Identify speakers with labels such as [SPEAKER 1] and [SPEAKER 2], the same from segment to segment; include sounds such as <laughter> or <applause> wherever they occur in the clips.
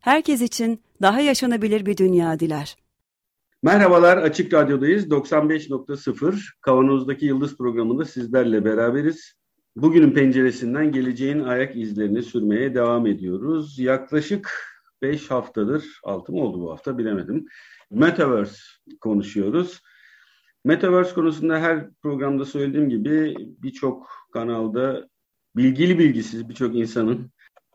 [SPEAKER 1] herkes için daha yaşanabilir bir dünya diler.
[SPEAKER 2] Merhabalar, Açık Radyo'dayız. 95.0 Kavanoz'daki Yıldız programında sizlerle beraberiz. Bugünün penceresinden geleceğin ayak izlerini sürmeye devam ediyoruz. Yaklaşık 5 haftadır, 6 mı oldu bu hafta bilemedim. Metaverse konuşuyoruz. Metaverse konusunda her programda söylediğim gibi birçok kanalda bilgili bilgisiz birçok insanın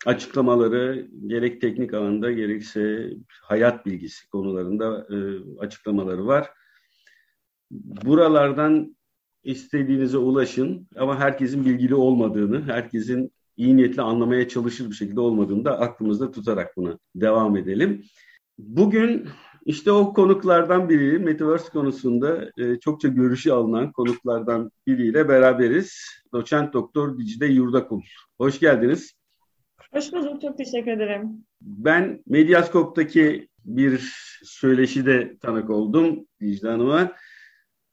[SPEAKER 2] açıklamaları gerek teknik alanda gerekse hayat bilgisi konularında e, açıklamaları var. Buralardan istediğinize ulaşın ama herkesin bilgili olmadığını, herkesin iyi niyetli anlamaya çalışır bir şekilde olmadığını da aklımızda tutarak buna devam edelim. Bugün işte o konuklardan biri, Metaverse konusunda e, çokça görüşü alınan konuklardan biriyle beraberiz. Doçent Doktor Dicle Yurdakul. Hoş geldiniz.
[SPEAKER 3] Hoş bulduk, çok teşekkür ederim.
[SPEAKER 2] Ben Medyaskop'taki bir söyleşide tanık oldum Dicle Hanım'a.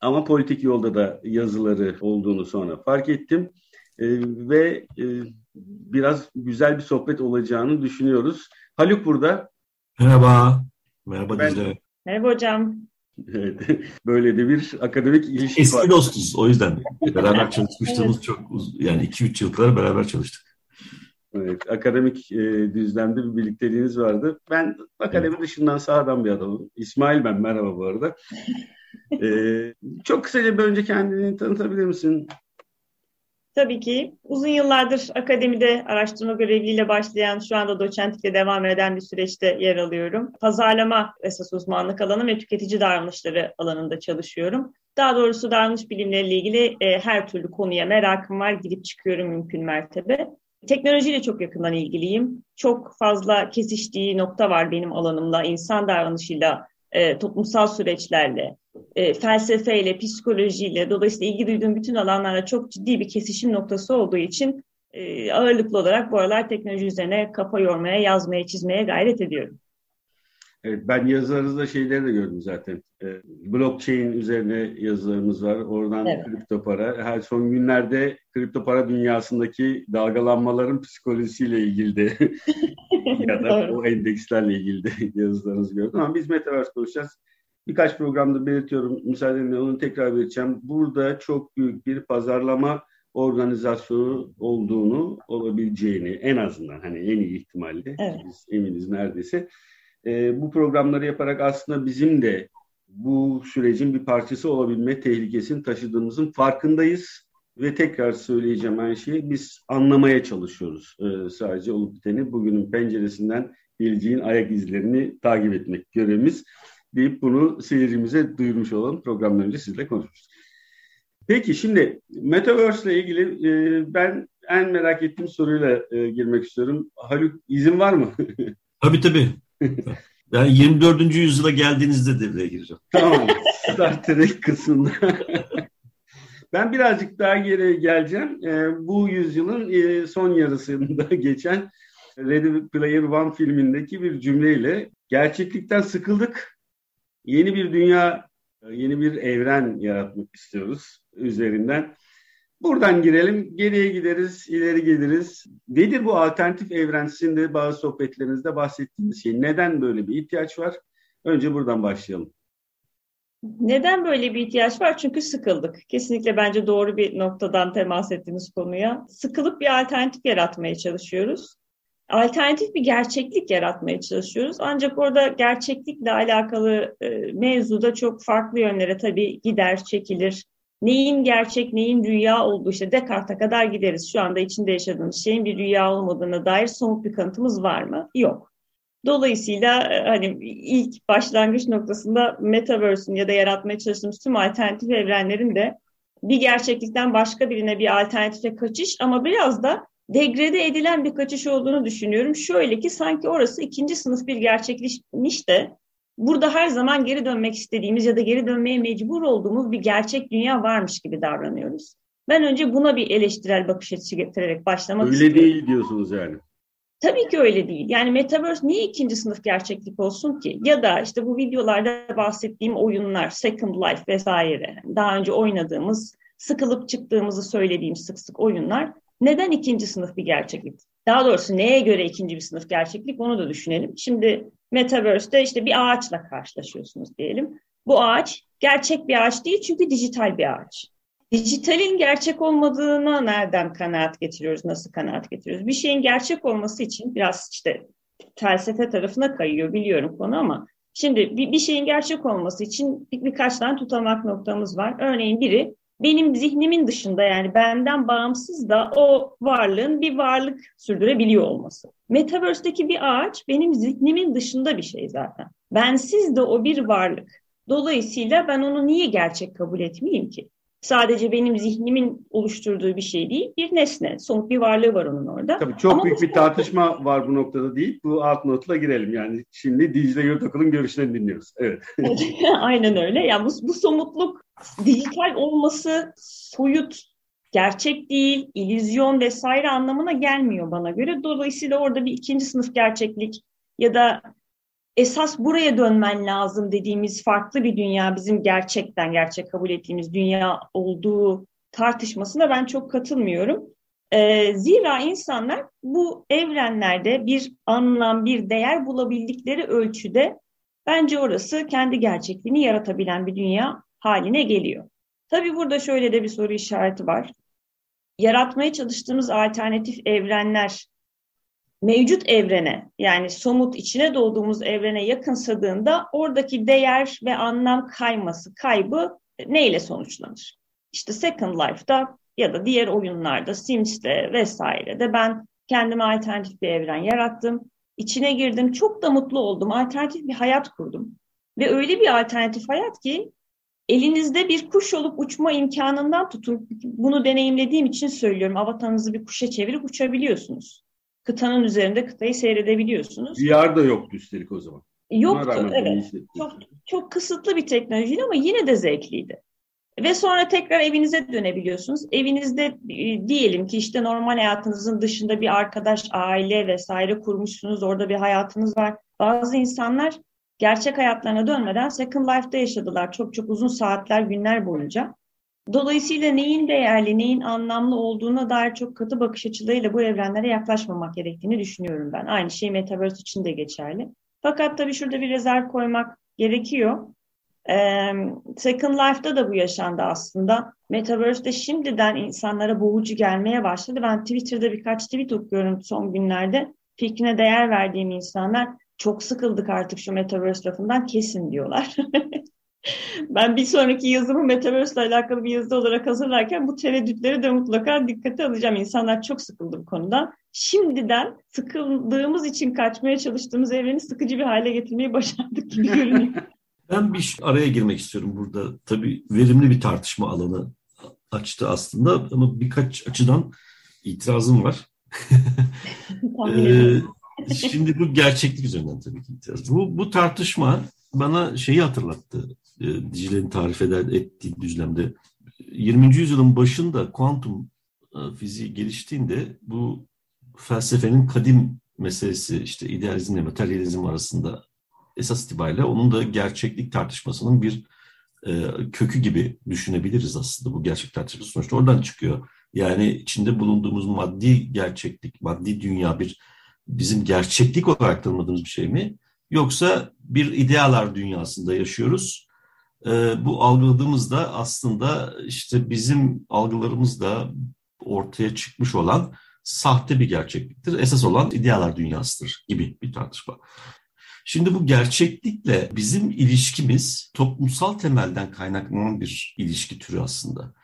[SPEAKER 2] Ama politik yolda da yazıları olduğunu sonra fark ettim. E, ve e, biraz güzel bir sohbet olacağını düşünüyoruz. Haluk burada.
[SPEAKER 4] Merhaba. Merhaba
[SPEAKER 2] Ben-
[SPEAKER 4] Dicle.
[SPEAKER 3] Merhaba hocam.
[SPEAKER 2] Evet, <laughs> böyle de bir akademik ilişki var.
[SPEAKER 4] Eski dostuz o yüzden. <laughs> Beraber çalışmışlığımız çok uz- yani 2-3 yıl kadar beraber çalıştık.
[SPEAKER 2] Evet, akademik e, düzlemde bir birlikteliğiniz vardı. Ben akademi dışından sağdan bir adamım. İsmail ben, merhaba bu arada. E, çok kısaca bir önce kendini tanıtabilir misin?
[SPEAKER 3] Tabii ki uzun yıllardır akademide araştırma göreviyle başlayan, şu anda doçentlikle devam eden bir süreçte yer alıyorum. Pazarlama esas uzmanlık alanım ve tüketici davranışları alanında çalışıyorum. Daha doğrusu davranış bilimleriyle ilgili e, her türlü konuya merakım var, girip çıkıyorum mümkün mertebe. Teknolojiyle çok yakından ilgiliyim. Çok fazla kesiştiği nokta var benim alanımla, insan davranışıyla, e, toplumsal süreçlerle, e, felsefeyle, psikolojiyle, dolayısıyla ilgi duyduğum bütün alanlarla çok ciddi bir kesişim noktası olduğu için e, ağırlıklı olarak bu aralar teknoloji üzerine kafa yormaya, yazmaya, çizmeye gayret ediyorum.
[SPEAKER 2] Evet, ben yazılarınızda şeyleri de gördüm zaten. E, blockchain üzerine yazılarımız var. Oradan
[SPEAKER 3] Evet.
[SPEAKER 2] kripto para. Her son günlerde kripto para dünyasındaki dalgalanmaların psikolojisiyle ilgili de <laughs> ya da o endekslerle ilgili de yazılarınızı gördüm. Ama biz Metaverse konuşacağız. Birkaç programda belirtiyorum. Müsaadenle onu tekrar belirteceğim. Burada çok büyük bir pazarlama organizasyonu olduğunu, olabileceğini en azından hani en iyi ihtimalle
[SPEAKER 3] Evet.
[SPEAKER 2] biz eminiz neredeyse. Ee, bu programları yaparak aslında bizim de bu sürecin bir parçası olabilme tehlikesini taşıdığımızın farkındayız. Ve tekrar söyleyeceğim aynı şeyi biz anlamaya çalışıyoruz ee, sadece olup biteni. Bugünün penceresinden geleceğin ayak izlerini takip etmek görevimiz deyip bunu seyircimize duyurmuş olalım. Programdan önce sizle konuşmuştuk. Peki şimdi Metaverse ile ilgili e, ben en merak ettiğim soruyla e, girmek istiyorum. Haluk izin var mı? <laughs>
[SPEAKER 4] Tabii tabii. <laughs> Yani 24. yüzyıla geldiğinizde devreye gireceğim.
[SPEAKER 2] tamam. Star Trek kısmında. ben birazcık daha geri geleceğim. E, bu yüzyılın e, son yarısında <laughs> geçen Ready Player One filmindeki bir cümleyle gerçeklikten sıkıldık. Yeni bir dünya, yeni bir evren yaratmak istiyoruz üzerinden. Buradan girelim, geriye gideriz, ileri geliriz. Nedir bu alternatif evren? Sizin bazı sohbetlerinizde bahsettiğiniz şey. Neden böyle bir ihtiyaç var? Önce buradan başlayalım.
[SPEAKER 3] Neden böyle bir ihtiyaç var? Çünkü sıkıldık. Kesinlikle bence doğru bir noktadan temas ettiğiniz konuya. Sıkılıp bir alternatif yaratmaya çalışıyoruz. Alternatif bir gerçeklik yaratmaya çalışıyoruz. Ancak orada gerçeklikle alakalı e, mevzuda çok farklı yönlere tabii gider, çekilir. Neyin gerçek, neyin rüya olduğu işte Descartes'e kadar gideriz. Şu anda içinde yaşadığımız şeyin bir rüya olmadığına dair somut bir kanıtımız var mı? Yok. Dolayısıyla e, hani ilk başlangıç noktasında Metaverse'ün ya da yaratmaya çalıştığımız tüm alternatif evrenlerin de bir gerçeklikten başka birine bir alternatife kaçış ama biraz da degrede edilen bir kaçış olduğunu düşünüyorum. Şöyle ki sanki orası ikinci sınıf bir gerçekleşmiş de burada her zaman geri dönmek istediğimiz ya da geri dönmeye mecbur olduğumuz bir gerçek dünya varmış gibi davranıyoruz. Ben önce buna bir eleştirel bakış açısı getirerek başlamak
[SPEAKER 2] öyle
[SPEAKER 3] istiyorum.
[SPEAKER 2] Öyle değil diyorsunuz yani.
[SPEAKER 3] Tabii ki öyle değil. Yani Metaverse niye ikinci sınıf gerçeklik olsun ki? Ya da işte bu videolarda bahsettiğim oyunlar, Second Life vesaire, daha önce oynadığımız, sıkılıp çıktığımızı söylediğim sık sık oyunlar neden ikinci sınıf bir gerçeklik? Daha doğrusu neye göre ikinci bir sınıf gerçeklik onu da düşünelim. Şimdi Metaverse'de işte bir ağaçla karşılaşıyorsunuz diyelim. Bu ağaç gerçek bir ağaç değil çünkü dijital bir ağaç. Dijitalin gerçek olmadığına nereden kanaat getiriyoruz, nasıl kanaat getiriyoruz? Bir şeyin gerçek olması için biraz işte felsefe tarafına kayıyor biliyorum konu ama şimdi bir, bir şeyin gerçek olması için bir, birkaç tane tutamak noktamız var. Örneğin biri benim zihnimin dışında yani benden bağımsız da o varlığın bir varlık sürdürebiliyor olması. Metaverse'deki bir ağaç benim zihnimin dışında bir şey zaten. Bensiz de o bir varlık. Dolayısıyla ben onu niye gerçek kabul etmeyeyim ki? sadece benim zihnimin oluşturduğu bir şey değil, bir nesne, somut bir varlığı var onun orada.
[SPEAKER 2] Tabii çok Ama büyük bir tartışma var bu noktada değil. Bu alt notla girelim. Yani şimdi Dicle Yurtakul'un görüşlerini dinliyoruz. Evet. <laughs>
[SPEAKER 3] Aynen öyle. Yani bu, bu somutluk dijital olması soyut, gerçek değil, illüzyon vesaire anlamına gelmiyor bana göre. Dolayısıyla orada bir ikinci sınıf gerçeklik ya da esas buraya dönmen lazım dediğimiz farklı bir dünya bizim gerçekten gerçek kabul ettiğimiz dünya olduğu tartışmasına ben çok katılmıyorum. Ee, zira insanlar bu evrenlerde bir anlam, bir değer bulabildikleri ölçüde bence orası kendi gerçekliğini yaratabilen bir dünya haline geliyor. Tabii burada şöyle de bir soru işareti var. Yaratmaya çalıştığımız alternatif evrenler mevcut evrene yani somut içine doğduğumuz evrene yakınsadığında oradaki değer ve anlam kayması, kaybı neyle sonuçlanır? İşte Second Life'da ya da diğer oyunlarda, Sims'te vesairede ben kendime alternatif bir evren yarattım. İçine girdim, çok da mutlu oldum. Alternatif bir hayat kurdum. Ve öyle bir alternatif hayat ki elinizde bir kuş olup uçma imkanından tutun. Bunu deneyimlediğim için söylüyorum. Avatarınızı bir kuşa çevirip uçabiliyorsunuz kıtanın üzerinde kıtayı seyredebiliyorsunuz.
[SPEAKER 2] VR da yoktu üstelik o zaman.
[SPEAKER 3] Yoktu evet. Çok, çok kısıtlı bir teknolojiydi ama yine de zevkliydi. Ve sonra tekrar evinize dönebiliyorsunuz. Evinizde e, diyelim ki işte normal hayatınızın dışında bir arkadaş, aile vesaire kurmuşsunuz. Orada bir hayatınız var. Bazı insanlar gerçek hayatlarına dönmeden Second Life'da yaşadılar. Çok çok uzun saatler, günler boyunca. Dolayısıyla neyin değerli, neyin anlamlı olduğuna dair çok katı bakış açılarıyla bu evrenlere yaklaşmamak gerektiğini düşünüyorum ben. Aynı şey Metaverse için de geçerli. Fakat tabii şurada bir rezerv koymak gerekiyor. Ee, Second Life'da da bu yaşandı aslında. Metaverse'de şimdiden insanlara boğucu gelmeye başladı. Ben Twitter'da birkaç tweet okuyorum son günlerde. Fikrine değer verdiğim insanlar çok sıkıldık artık şu Metaverse lafından kesin diyorlar. <laughs> ben bir sonraki yazımı Metaverse ile alakalı bir yazı olarak hazırlarken bu tereddütleri de mutlaka dikkate alacağım. İnsanlar çok sıkıldı bu konuda. Şimdiden sıkıldığımız için kaçmaya çalıştığımız evreni sıkıcı bir hale getirmeyi başardık gibi görünüyor. <laughs>
[SPEAKER 4] Ben bir araya girmek istiyorum burada. Tabii verimli bir tartışma alanı açtı aslında ama birkaç açıdan itirazım var. ee, şimdi bu gerçeklik üzerinden tabii ki itiraz. Bu, bu tartışma bana şeyi hatırlattı. E, tarif eder, ettiği düzlemde 20. yüzyılın başında kuantum e, fiziği geliştiğinde bu felsefenin kadim meselesi işte idealizmle materyalizm arasında esas itibariyle onun da gerçeklik tartışmasının bir e, kökü gibi düşünebiliriz aslında bu gerçek tartışması sonuçta oradan çıkıyor. Yani içinde bulunduğumuz maddi gerçeklik, maddi dünya bir bizim gerçeklik olarak tanımadığımız bir şey mi? Yoksa bir idealar dünyasında yaşıyoruz e, bu algıladığımızda aslında işte bizim algılarımızda ortaya çıkmış olan sahte bir gerçekliktir. Esas olan idealar dünyasıdır gibi bir tartışma. Şimdi bu gerçeklikle bizim ilişkimiz toplumsal temelden kaynaklanan bir ilişki türü aslında.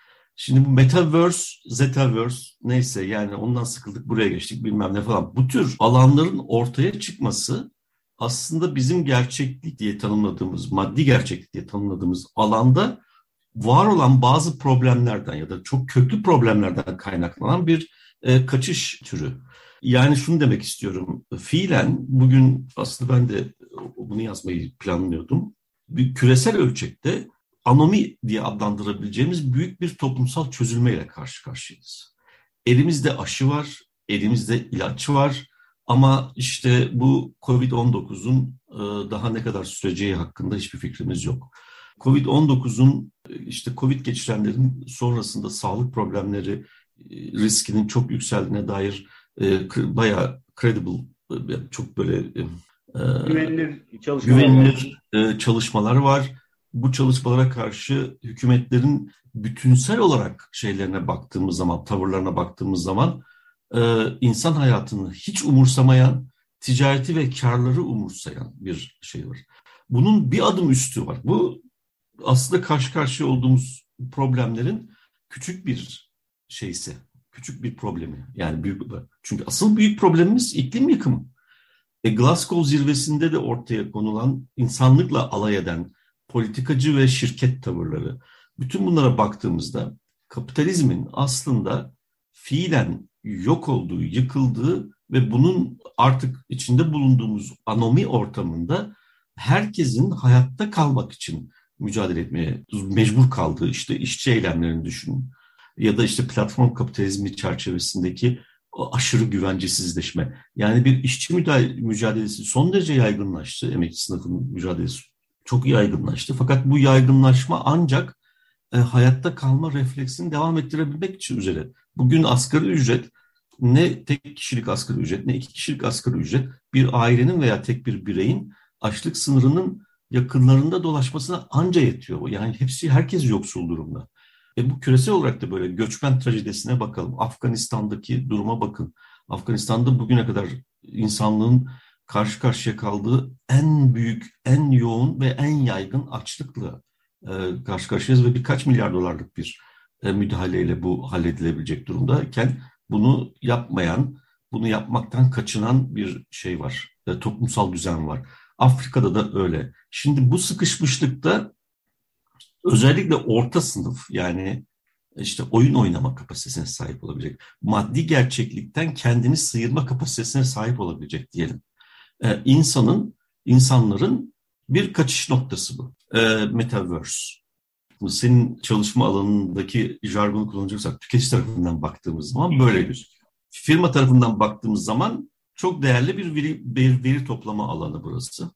[SPEAKER 4] Şimdi bu metaverse, zetaverse neyse yani ondan sıkıldık buraya geçtik bilmem ne falan. Bu tür alanların ortaya çıkması aslında bizim gerçeklik diye tanımladığımız, maddi gerçeklik diye tanımladığımız alanda var olan bazı problemlerden ya da çok köklü problemlerden kaynaklanan bir e, kaçış türü. Yani şunu demek istiyorum. Fiilen bugün aslında ben de bunu yazmayı planlıyordum. Bir küresel ölçekte anomi diye adlandırabileceğimiz büyük bir toplumsal çözülmeyle karşı karşıyayız. Elimizde aşı var, elimizde ilaç var ama işte bu COVID-19'un e, daha ne kadar süreceği hakkında hiçbir fikrimiz yok. Covid-19'un işte Covid geçirenlerin sonrasında sağlık problemleri e, riskinin çok yükseldiğine dair e, bayağı credible, e, çok böyle
[SPEAKER 2] güvenilir çalışmalar,
[SPEAKER 4] güvenilir çalışmalar var. Bu çalışmalara karşı hükümetlerin bütünsel olarak şeylerine baktığımız zaman, tavırlarına baktığımız zaman insan hayatını hiç umursamayan, ticareti ve karları umursayan bir şey var. Bunun bir adım üstü var. Bu aslında karşı karşıya olduğumuz problemlerin küçük bir şeysi, küçük bir problemi. Yani büyük çünkü asıl büyük problemimiz iklim yıkımı. E, Glasgow zirvesinde de ortaya konulan insanlıkla alay eden politikacı ve şirket tavırları. Bütün bunlara baktığımızda kapitalizmin aslında fiilen yok olduğu, yıkıldığı ve bunun artık içinde bulunduğumuz anomi ortamında herkesin hayatta kalmak için mücadele etmeye mecbur kaldığı işte işçi eylemlerini düşünün. Ya da işte platform kapitalizmi çerçevesindeki aşırı güvencesizleşme. Yani bir işçi mücadelesi son derece yaygınlaştı. Emekçi sınıfının mücadelesi çok yaygınlaştı. Fakat bu yaygınlaşma ancak e, hayatta kalma refleksini devam ettirebilmek için üzere. Bugün asgari ücret ne tek kişilik asgari ücret ne iki kişilik asgari ücret bir ailenin veya tek bir bireyin açlık sınırının yakınlarında dolaşmasına anca yetiyor. Yani hepsi herkes yoksul durumda. E bu küresel olarak da böyle göçmen trajedisine bakalım. Afganistan'daki duruma bakın. Afganistan'da bugüne kadar insanlığın karşı karşıya kaldığı en büyük, en yoğun ve en yaygın açlıkla e, karşı karşıyayız ve birkaç milyar dolarlık bir e, müdahaleyle bu halledilebilecek durumdayken bunu yapmayan, bunu yapmaktan kaçınan bir şey var. E, toplumsal düzen var. Afrika'da da öyle. Şimdi bu sıkışmışlıkta özellikle orta sınıf yani işte oyun oynama kapasitesine sahip olabilecek, maddi gerçeklikten kendini sıyırma kapasitesine sahip olabilecek diyelim. Ee, insanın, insanların bir kaçış noktası bu. Ee, Metaverse. Senin çalışma alanındaki jargonu kullanacaksak tüketici tarafından baktığımız zaman böyle gözüküyor. Firma tarafından baktığımız zaman çok değerli bir veri, bir veri toplama alanı burası.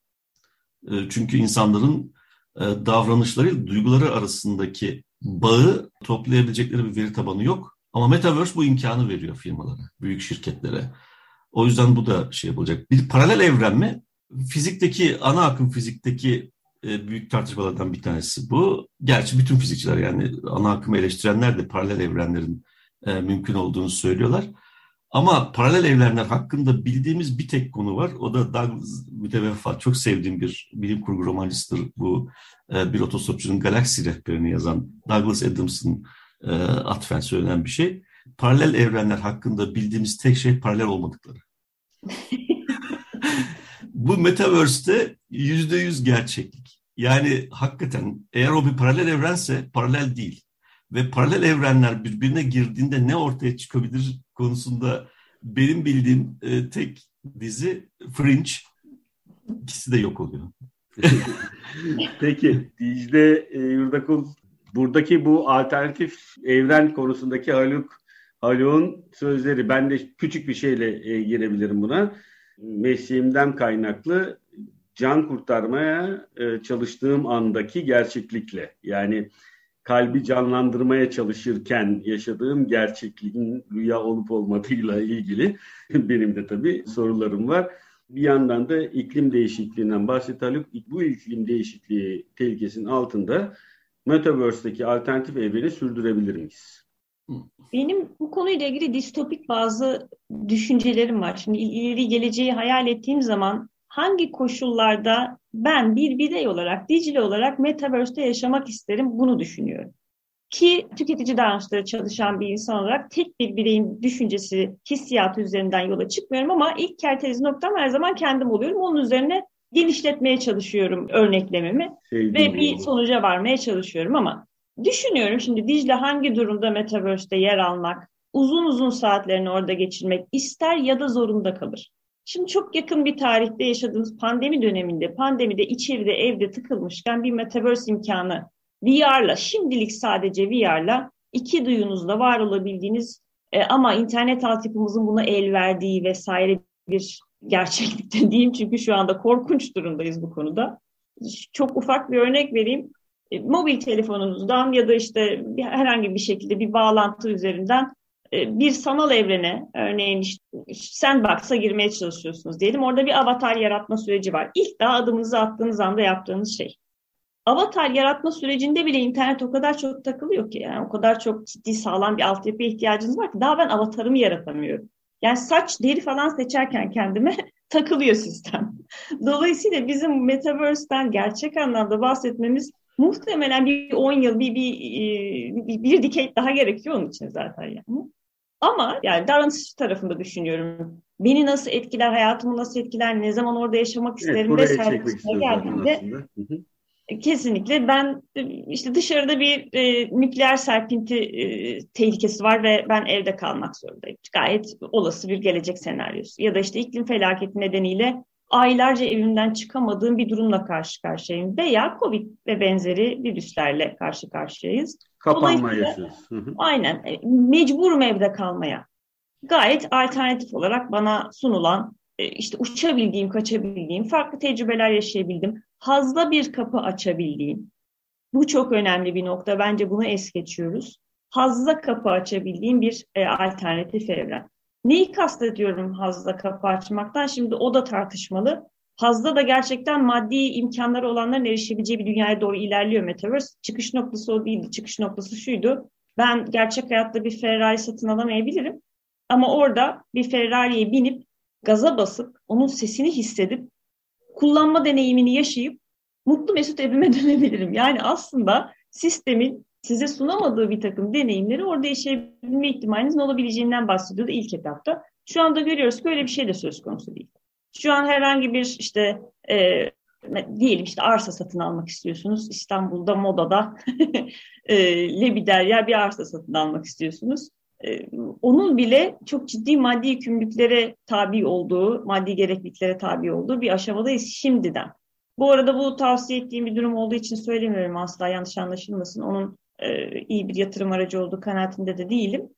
[SPEAKER 4] E, çünkü insanların e, davranışları, duyguları arasındaki bağı toplayabilecekleri bir veri tabanı yok. Ama Metaverse bu imkanı veriyor firmalara, büyük şirketlere. O yüzden bu da şey yapılacak. Bir paralel evren mi? Fizikteki, ana akım fizikteki e, büyük tartışmalardan bir tanesi bu. Gerçi bütün fizikçiler yani ana akımı eleştirenler de paralel evrenlerin mümkün olduğunu söylüyorlar. Ama paralel evrenler hakkında bildiğimiz bir tek konu var. O da Douglas müteveffa. Çok sevdiğim bir bilim kurgu romancısıdır. Bu e, bir otostopçunun galaksi rehberini yazan Douglas Adams'ın e, atfen söylenen bir şey. Paralel evrenler hakkında bildiğimiz tek şey paralel olmadıkları. <laughs> Bu Metaverse'te yüzde yüz gerçeklik. Yani hakikaten eğer o bir paralel evrense paralel değil. Ve paralel evrenler birbirine girdiğinde ne ortaya çıkabilir konusunda benim bildiğim e, tek dizi Fringe. İkisi de yok oluyor. <laughs>
[SPEAKER 2] Peki Dicle e, Yurdakul buradaki bu alternatif evren konusundaki Haluk Haluk'un sözleri ben de küçük bir şeyle e, girebilirim buna. Mesleğimden kaynaklı can kurtarmaya e, çalıştığım andaki gerçeklikle yani kalbi canlandırmaya çalışırken yaşadığım gerçekliğin rüya olup olmadığıyla ilgili <laughs> benim de tabii sorularım var. Bir yandan da iklim değişikliğinden bahsetti Haluk. Bu iklim değişikliği tehlikesinin altında Metaverse'deki alternatif evreni sürdürebilir miyiz?
[SPEAKER 3] Benim bu konuyla ilgili distopik bazı düşüncelerim var. Şimdi ileri geleceği hayal ettiğim zaman hangi koşullarda ben bir birey olarak, Dicle olarak Metaverse'de yaşamak isterim bunu düşünüyorum. Ki tüketici davranışları çalışan bir insan olarak tek bir bireyin düşüncesi, hissiyatı üzerinden yola çıkmıyorum ama ilk kerteniz noktam her zaman kendim oluyorum. Onun üzerine genişletmeye çalışıyorum örneklememi Sevdim ve bir sonuca varmaya çalışıyorum ama düşünüyorum şimdi Dicle hangi durumda Metaverse'de yer almak uzun uzun saatlerini orada geçirmek ister ya da zorunda kalır. Şimdi çok yakın bir tarihte yaşadığımız pandemi döneminde, pandemide içeride evde tıkılmışken bir metaverse imkanı VR'la, şimdilik sadece VR'la iki duyunuzla var olabildiğiniz e, ama internet altyapımızın buna el verdiği vesaire bir gerçeklikte <laughs> diyeyim çünkü şu anda korkunç durumdayız bu konuda. Çok ufak bir örnek vereyim. E, mobil telefonunuzdan ya da işte bir, herhangi bir şekilde bir bağlantı üzerinden e, bir sanal evrene, örneğin işte sandbox'a girmeye çalışıyorsunuz diyelim. Orada bir avatar yaratma süreci var. İlk daha adımınızı attığınız anda yaptığınız şey. Avatar yaratma sürecinde bile internet o kadar çok takılıyor ki yani o kadar çok ciddi sağlam bir altyapıya ihtiyacınız var ki daha ben avatarımı yaratamıyorum. Yani saç, deri falan seçerken kendime <laughs> takılıyor sistem. Dolayısıyla bizim Metaverse'den gerçek anlamda bahsetmemiz muhtemelen bir 10 yıl, bir, bir, e, bir, bir decade daha gerekiyor onun için zaten yani. Ama yani davranış tarafında düşünüyorum. Beni nasıl etkiler, hayatımı nasıl etkiler, ne zaman orada yaşamak isterim
[SPEAKER 2] evet,
[SPEAKER 3] vesaire geldiğinde kesinlikle ben işte dışarıda bir e, nükleer serpinti e, tehlikesi var ve ben evde kalmak zorundayım. Gayet olası bir gelecek senaryosu. Ya da işte iklim felaketi nedeniyle aylarca evimden çıkamadığım bir durumla karşı karşıyayım. Veya Covid ve benzeri virüslerle karşı karşıyayız.
[SPEAKER 2] Kapanma yaşıyoruz.
[SPEAKER 3] Aynen. E, mecburum evde kalmaya. Gayet alternatif olarak bana sunulan e, işte uçabildiğim, kaçabildiğim, farklı tecrübeler yaşayabildim, hazda bir kapı açabildiğim. Bu çok önemli bir nokta. Bence bunu es geçiyoruz. Hazda kapı açabildiğim bir e, alternatif evren. Neyi kastediyorum hazda kapı açmaktan? Şimdi o da tartışmalı. Hazda da gerçekten maddi imkanları olanların erişebileceği bir dünyaya doğru ilerliyor Metaverse. Çıkış noktası o değildi. Çıkış noktası şuydu. Ben gerçek hayatta bir Ferrari satın alamayabilirim. Ama orada bir Ferrari'ye binip gaza basıp onun sesini hissedip kullanma deneyimini yaşayıp mutlu mesut evime <laughs> dönebilirim. Yani aslında sistemin size sunamadığı bir takım deneyimleri orada yaşayabilme ihtimalinizin olabileceğinden bahsediyordu ilk etapta. Şu anda görüyoruz ki öyle bir şey de söz konusu değil. Şu an herhangi bir işte e, diyelim işte arsa satın almak istiyorsunuz. İstanbul'da Moda'da <laughs> e, Lebiderya bir arsa satın almak istiyorsunuz. E, onun bile çok ciddi maddi yükümlülüklere tabi olduğu, maddi gerekliliklere tabi olduğu bir aşamadayız şimdiden. Bu arada bu tavsiye ettiğim bir durum olduğu için söylemiyorum asla yanlış anlaşılmasın. Onun e, iyi bir yatırım aracı olduğu kanaatinde de değilim.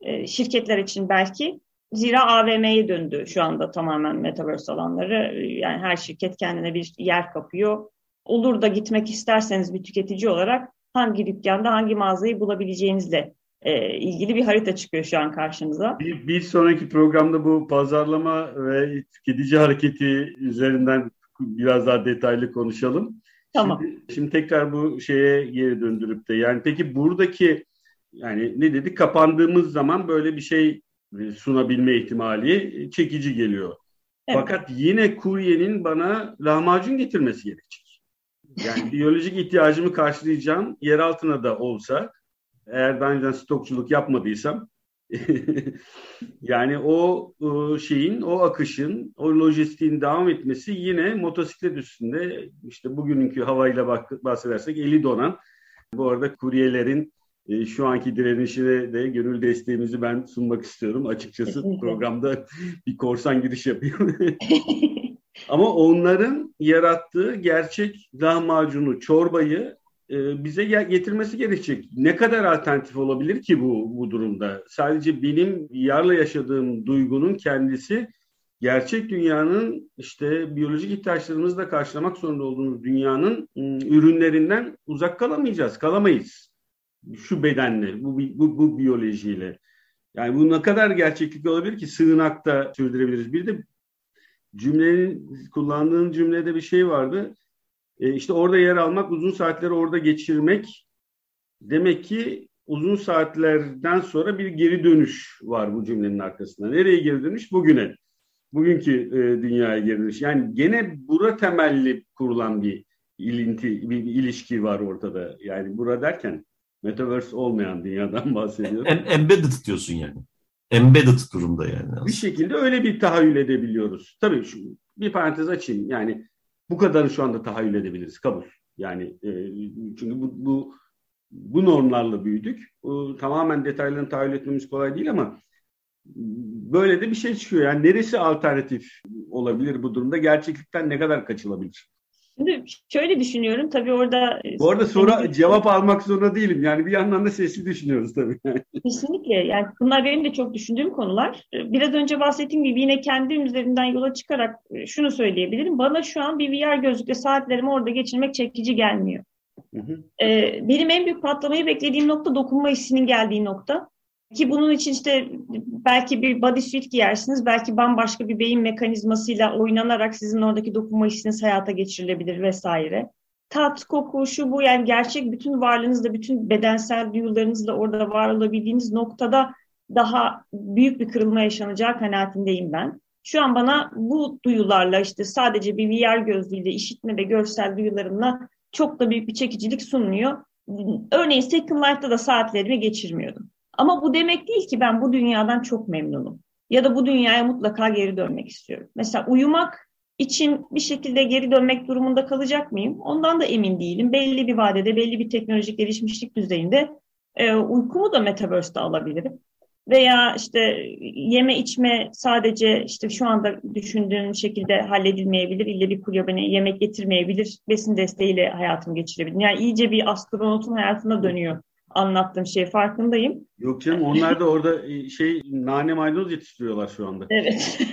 [SPEAKER 3] E, şirketler için belki. Zira AVM'ye döndü şu anda tamamen metaverse alanları. Yani her şirket kendine bir yer kapıyor. Olur da gitmek isterseniz bir tüketici olarak hangi dükkanda hangi mağazayı bulabileceğinizle e, ilgili bir harita çıkıyor şu an karşınıza.
[SPEAKER 2] Bir, bir sonraki programda bu pazarlama ve tüketici hareketi üzerinden biraz daha detaylı konuşalım.
[SPEAKER 3] Tamam.
[SPEAKER 2] Şimdi, şimdi tekrar bu şeye geri döndürüp de yani peki buradaki yani ne dedik kapandığımız zaman böyle bir şey sunabilme ihtimali çekici geliyor. Evet. Fakat yine kuryenin bana lahmacun getirmesi gerekecek. Yani <laughs> biyolojik ihtiyacımı karşılayacağım yer altına da olsa eğer daha önceden stokçuluk yapmadıysam <laughs> yani o, o şeyin, o akışın, o lojistiğin devam etmesi yine motosiklet üstünde işte bugünkü havayla bahsedersek eli donan bu arada kuryelerin e, şu anki direnişine de gönül desteğimizi ben sunmak istiyorum. Açıkçası programda <laughs> bir korsan giriş yapıyorum. <laughs> Ama onların yarattığı gerçek lahmacunu, çorbayı e, bize getirmesi gerekecek. Ne kadar alternatif olabilir ki bu bu durumda? Sadece benim yarla yaşadığım duygunun kendisi gerçek dünyanın işte biyolojik ihtiyaçlarımızı da karşılamak zorunda olduğumuz dünyanın ürünlerinden uzak kalamayacağız, kalamayız. Şu bedenle, bu, bu, bu biyolojiyle. Yani bu ne kadar gerçeklik olabilir ki sığınakta sürdürebiliriz. Bir de cümlenin kullandığın cümlede bir şey vardı e, işte orada yer almak, uzun saatleri orada geçirmek demek ki uzun saatlerden sonra bir geri dönüş var bu cümlenin arkasında. Nereye geri dönüş? Bugüne. Bugünkü e, dünyaya geri dönüş. Yani gene bura temelli kurulan bir ilinti, bir, bir ilişki var ortada. Yani bura derken metaverse olmayan dünyadan <laughs> bahsediyorum.
[SPEAKER 4] Em, embedded diyorsun yani. Embedded durumda yani.
[SPEAKER 2] Aslında. Bir şekilde öyle bir tahayyül edebiliyoruz. Tabii şu bir parantez açayım. Yani bu kadarı şu anda tahayyül edebiliriz. Kabul. Yani e, çünkü bu, bu bu normlarla büyüdük. O, tamamen detaylarını tahayyül etmemiz kolay değil ama böyle de bir şey çıkıyor. Yani neresi alternatif olabilir bu durumda? Gerçeklikten ne kadar kaçılabilir?
[SPEAKER 3] Şimdi şöyle düşünüyorum tabii orada...
[SPEAKER 2] E, Bu arada soru cevap almak zorunda değilim. Yani bir yandan da sesli düşünüyoruz tabii. <laughs>
[SPEAKER 3] Kesinlikle. Yani bunlar benim de çok düşündüğüm konular. Biraz önce bahsettiğim gibi yine kendim üzerinden yola çıkarak şunu söyleyebilirim. Bana şu an bir VR gözlükle saatlerimi orada geçirmek çekici gelmiyor. Hı hı. Ee, benim en büyük patlamayı beklediğim nokta dokunma hissinin geldiği nokta. Ki bunun için işte belki bir bodysuit giyersiniz, belki bambaşka bir beyin mekanizmasıyla oynanarak sizin oradaki dokunma hissiniz hayata geçirilebilir vesaire. Tat, koku, şu bu yani gerçek bütün varlığınızla, bütün bedensel duyularınızla orada var olabildiğiniz noktada daha büyük bir kırılma yaşanacağı kanaatindeyim ben. Şu an bana bu duyularla işte sadece bir VR gözlüğüyle işitme ve görsel duyularımla çok da büyük bir çekicilik sunmuyor. Örneğin Second Life'da da saatlerimi geçirmiyordum. Ama bu demek değil ki ben bu dünyadan çok memnunum. Ya da bu dünyaya mutlaka geri dönmek istiyorum. Mesela uyumak için bir şekilde geri dönmek durumunda kalacak mıyım? Ondan da emin değilim. Belli bir vadede, belli bir teknolojik gelişmişlik düzeyinde e, uykumu da Metaverse'de alabilirim. Veya işte yeme içme sadece işte şu anda düşündüğün şekilde halledilmeyebilir. İlle bir bana yemek getirmeyebilir. Besin desteğiyle hayatımı geçirebilirim. Yani iyice bir astronotun hayatına dönüyor anlattığım şey farkındayım.
[SPEAKER 2] Yok canım onlar da orada e, şey nane maydanoz yetiştiriyorlar şu anda.
[SPEAKER 3] Evet. <laughs>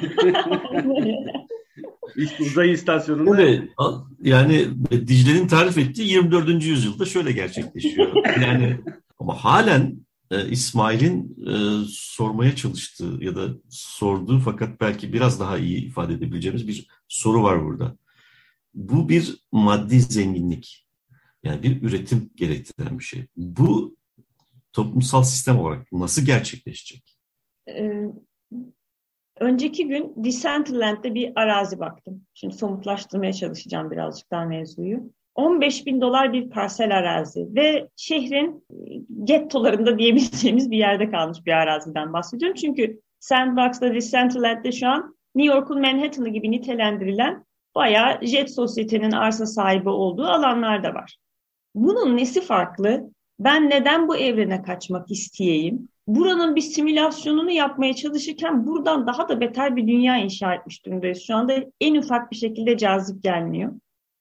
[SPEAKER 2] işte uzay istasyonunda.
[SPEAKER 4] Evet. Yani Dicle'nin tarif ettiği 24. yüzyılda şöyle gerçekleşiyor. yani ama halen e, İsmail'in e, sormaya çalıştığı ya da sorduğu fakat belki biraz daha iyi ifade edebileceğimiz bir soru var burada. Bu bir maddi zenginlik. Yani bir üretim gerektiren bir şey. Bu toplumsal sistem olarak nasıl gerçekleşecek? Ee,
[SPEAKER 3] önceki gün Decentraland'de bir arazi baktım. Şimdi somutlaştırmaya çalışacağım birazcık daha mevzuyu. 15 bin dolar bir parsel arazi ve şehrin gettolarında diyebileceğimiz bir yerde kalmış bir araziden bahsediyorum. Çünkü Sandbox'da Decentraland'de şu an New York'un Manhattan'ı gibi nitelendirilen bayağı jet sosyetenin arsa sahibi olduğu alanlar da var. Bunun nesi farklı? Ben neden bu evrene kaçmak isteyeyim? Buranın bir simülasyonunu yapmaya çalışırken buradan daha da beter bir dünya inşa etmiş durumdayız. Şu anda en ufak bir şekilde cazip gelmiyor.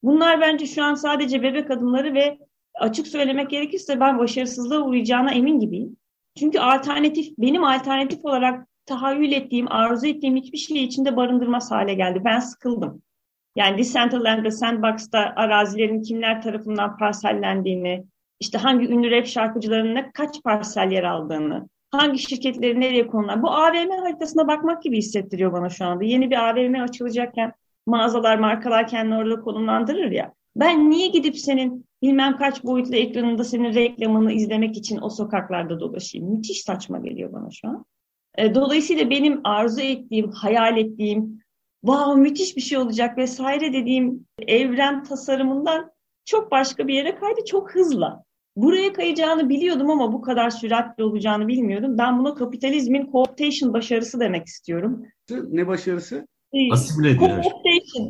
[SPEAKER 3] Bunlar bence şu an sadece bebek adımları ve açık söylemek gerekirse ben başarısızlığa uğrayacağına emin gibiyim. Çünkü alternatif, benim alternatif olarak tahayyül ettiğim, arzu ettiğim hiçbir şey içinde barındırmaz hale geldi. Ben sıkıldım. Yani Decentraland'da, Sandbox'ta arazilerin kimler tarafından parsellendiğini, işte hangi ünlü rap şarkıcılarının kaç parsel yer aldığını, hangi şirketleri nereye konular. Bu AVM haritasına bakmak gibi hissettiriyor bana şu anda. Yeni bir AVM açılacakken mağazalar, markalar kendini orada konumlandırır ya. Ben niye gidip senin bilmem kaç boyutlu ekranında senin reklamını izlemek için o sokaklarda dolaşayım? Müthiş saçma geliyor bana şu an. E, dolayısıyla benim arzu ettiğim, hayal ettiğim, wow müthiş bir şey olacak vesaire dediğim evren tasarımından çok başka bir yere kaydı çok hızla. Buraya kayacağını biliyordum ama bu kadar süratli olacağını bilmiyordum. Ben buna kapitalizmin cooptation başarısı demek istiyorum.
[SPEAKER 2] Ne başarısı?
[SPEAKER 4] Ee, asimile ediyor.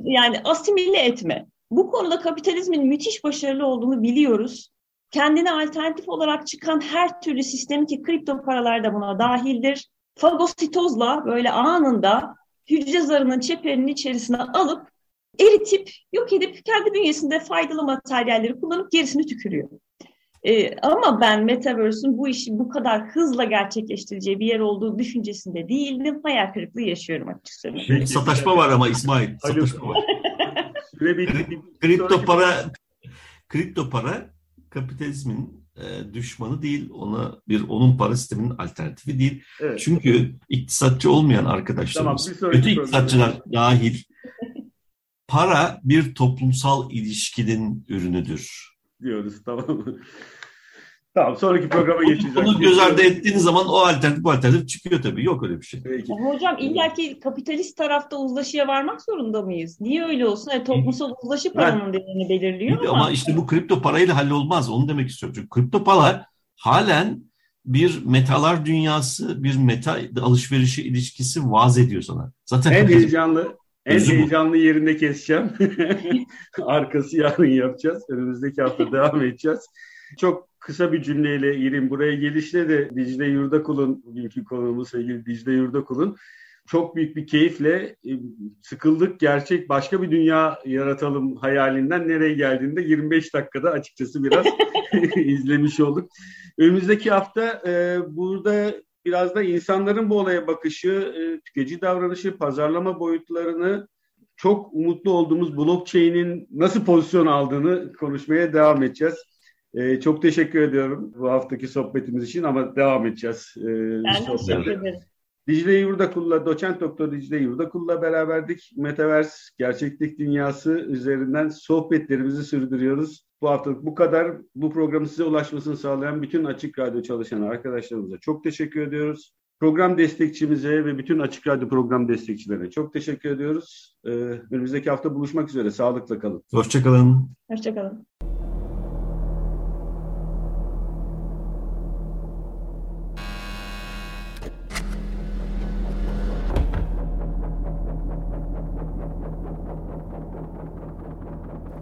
[SPEAKER 3] yani asimile etme. Bu konuda kapitalizmin müthiş başarılı olduğunu biliyoruz. Kendine alternatif olarak çıkan her türlü sistemi ki kripto paralar da buna dahildir. Fagositozla böyle anında hücre zarının çeperinin içerisine alıp eritip yok edip kendi bünyesinde faydalı materyalleri kullanıp gerisini tükürüyor. Ee, ama ben Metaverse'ün bu işi bu kadar hızla gerçekleştireceği bir yer olduğu düşüncesinde değildim. Hayal kırıklığı yaşıyorum açıkçası.
[SPEAKER 4] Şey, sataşma var ama İsmail. Sataşma var. kripto para kripto para kapitalizmin e, düşmanı değil, ona bir onun para sisteminin alternatifi değil. Evet. Çünkü iktisatçı olmayan arkadaşlarımız, tamam, kötü iktisatçılar dahil para bir toplumsal ilişkinin ürünüdür.
[SPEAKER 2] Diyoruz tamam Tamam sonraki programa geçeceğiz.
[SPEAKER 4] Bunu göz ardı ettiğiniz zaman o alternatif bu alternatif çıkıyor tabii. Yok öyle bir şey.
[SPEAKER 3] Peki. Ama hocam illaki kapitalist tarafta uzlaşıya varmak zorunda mıyız? Niye öyle olsun? Yani toplumsal uzlaşı paranın değerini belirliyor ama.
[SPEAKER 4] Ama işte bu kripto parayla hallolmaz. Onu demek istiyorum. Çünkü kripto para halen bir metalar dünyası, bir meta alışverişi ilişkisi vaaz ediyor sana.
[SPEAKER 2] Zaten en heyecanlı en heyecanlı yerinde keseceğim. <laughs> Arkası yarın yapacağız. Önümüzdeki hafta devam edeceğiz. Çok kısa bir cümleyle İrim buraya gelişte de Dicle Yurdakul'un, bugünkü konuğumuz sevgili Dicle Yurdakul'un çok büyük bir keyifle e, sıkıldık gerçek başka bir dünya yaratalım hayalinden nereye geldiğinde 25 dakikada açıkçası biraz <laughs> <laughs> izlemiş olduk. Önümüzdeki hafta e, burada biraz da insanların bu olaya bakışı, e, tüketici davranışı, pazarlama boyutlarını çok umutlu olduğumuz blockchain'in nasıl pozisyon aldığını konuşmaya devam edeceğiz. Ee, çok teşekkür ediyorum bu haftaki sohbetimiz için ama devam edeceğiz.
[SPEAKER 3] Ee, ben teşekkür ederim.
[SPEAKER 2] Dicle Yurdakul'la, doçent doktor Dicle Yurdakul'la beraberdik. Metaverse, gerçeklik dünyası üzerinden sohbetlerimizi sürdürüyoruz. Bu haftalık bu kadar. Bu programın size ulaşmasını sağlayan bütün Açık Radyo çalışan arkadaşlarımıza çok teşekkür ediyoruz. Program destekçimize ve bütün Açık Radyo program destekçilerine çok teşekkür ediyoruz. Ee, önümüzdeki hafta buluşmak üzere. Sağlıkla kalın.
[SPEAKER 4] Hoşçakalın.
[SPEAKER 3] Hoşçakalın.